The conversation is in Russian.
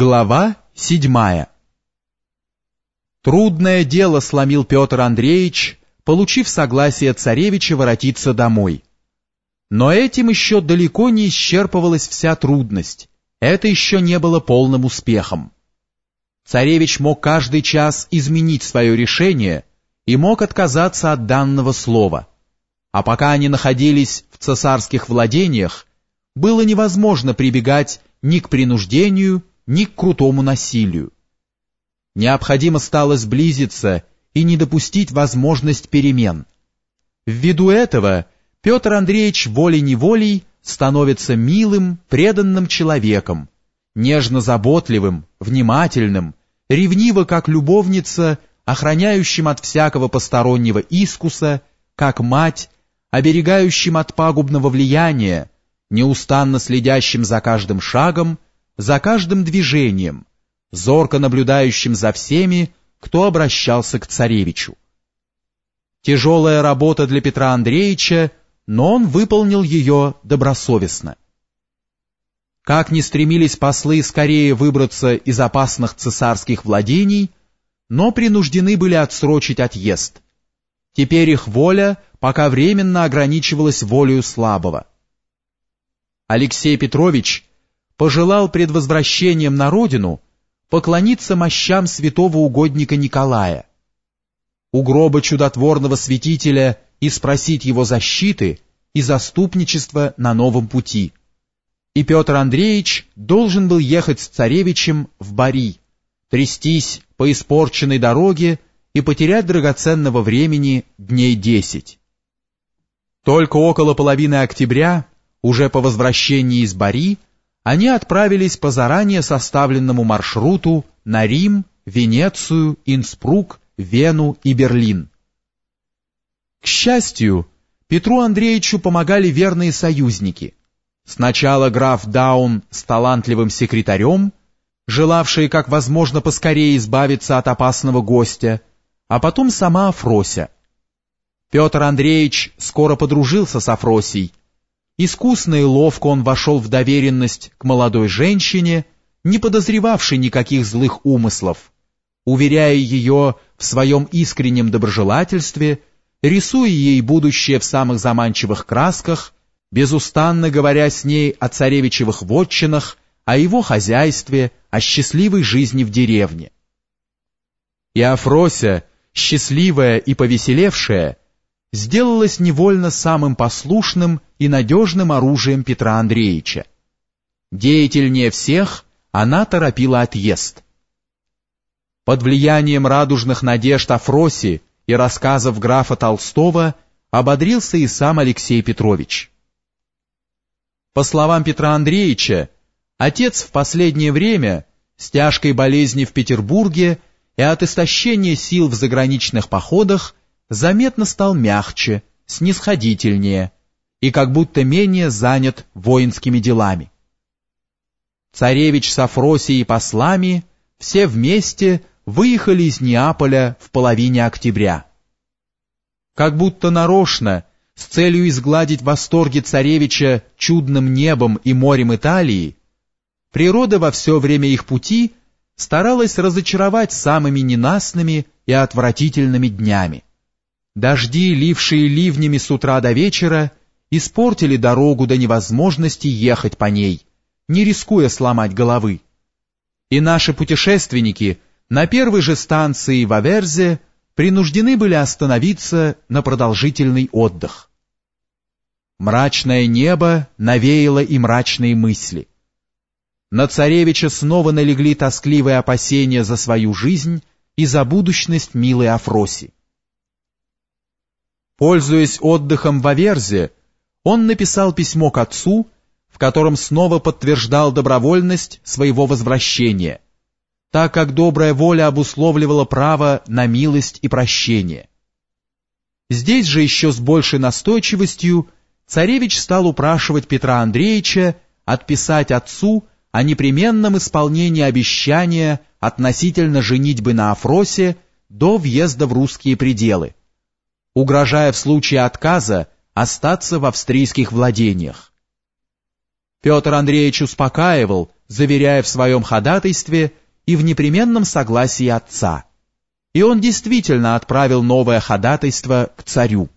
Глава седьмая Трудное дело сломил Петр Андреевич, получив согласие царевича воротиться домой. Но этим еще далеко не исчерпывалась вся трудность, это еще не было полным успехом. Царевич мог каждый час изменить свое решение и мог отказаться от данного слова. А пока они находились в цесарских владениях, было невозможно прибегать ни к принуждению, ни к крутому насилию. Необходимо стало сблизиться и не допустить возможность перемен. Ввиду этого Петр Андреевич волей-неволей становится милым, преданным человеком, нежно-заботливым, внимательным, ревниво как любовница, охраняющим от всякого постороннего искуса, как мать, оберегающим от пагубного влияния, неустанно следящим за каждым шагом, за каждым движением, зорко наблюдающим за всеми, кто обращался к царевичу. Тяжелая работа для Петра Андреевича, но он выполнил ее добросовестно. Как ни стремились послы скорее выбраться из опасных цесарских владений, но принуждены были отсрочить отъезд. Теперь их воля пока временно ограничивалась волею слабого. Алексей Петрович пожелал пред возвращением на родину поклониться мощам святого угодника Николая, у гроба чудотворного святителя и спросить его защиты и заступничества на новом пути. И Петр Андреевич должен был ехать с царевичем в Бари, трястись по испорченной дороге и потерять драгоценного времени дней десять. Только около половины октября, уже по возвращении из Бари, они отправились по заранее составленному маршруту на Рим, Венецию, Инспрук, Вену и Берлин. К счастью, Петру Андреевичу помогали верные союзники. Сначала граф Даун с талантливым секретарем, желавшие как возможно поскорее избавиться от опасного гостя, а потом сама Афрося. Петр Андреевич скоро подружился с Афросией, Искусно и ловко он вошел в доверенность к молодой женщине, не подозревавшей никаких злых умыслов, уверяя ее в своем искреннем доброжелательстве, рисуя ей будущее в самых заманчивых красках, безустанно говоря с ней о царевичевых вотчинах, о его хозяйстве, о счастливой жизни в деревне. И Афрося, счастливая и повеселевшая, сделалась невольно самым послушным и надежным оружием Петра Андреевича. Деятельнее всех она торопила отъезд. Под влиянием радужных надежд Афроси и рассказов графа Толстого ободрился и сам Алексей Петрович. По словам Петра Андреевича, отец в последнее время с тяжкой болезни в Петербурге и от истощения сил в заграничных походах заметно стал мягче, снисходительнее и как будто менее занят воинскими делами. Царевич с Афросией и послами все вместе выехали из Неаполя в половине октября. Как будто нарочно, с целью изгладить восторги царевича чудным небом и морем Италии, природа во все время их пути старалась разочаровать самыми ненастными и отвратительными днями. Дожди, лившие ливнями с утра до вечера, испортили дорогу до невозможности ехать по ней, не рискуя сломать головы. И наши путешественники на первой же станции в Аверзе принуждены были остановиться на продолжительный отдых. Мрачное небо навеяло и мрачные мысли. На царевича снова налегли тоскливые опасения за свою жизнь и за будущность милой Афроси. Пользуясь отдыхом в Аверзе, он написал письмо к отцу, в котором снова подтверждал добровольность своего возвращения, так как добрая воля обусловливала право на милость и прощение. Здесь же еще с большей настойчивостью царевич стал упрашивать Петра Андреевича отписать отцу о непременном исполнении обещания относительно женитьбы на Афросе до въезда в русские пределы, угрожая в случае отказа остаться в австрийских владениях. Петр Андреевич успокаивал, заверяя в своем ходатайстве и в непременном согласии отца. И он действительно отправил новое ходатайство к царю.